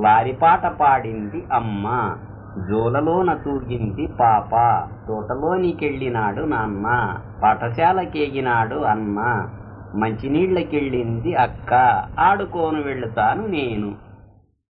లారిపాట పాడింది అమ్మ. జోలలోన తూగింది పాప. తోటలోనికెళ్ళినాడు నాన్న. పాఠశాలకేగినాడు అన్న. మంచినీళ్ళకెళ్ళింది అక్క. ఆడుకోను వెళుతాను నేను.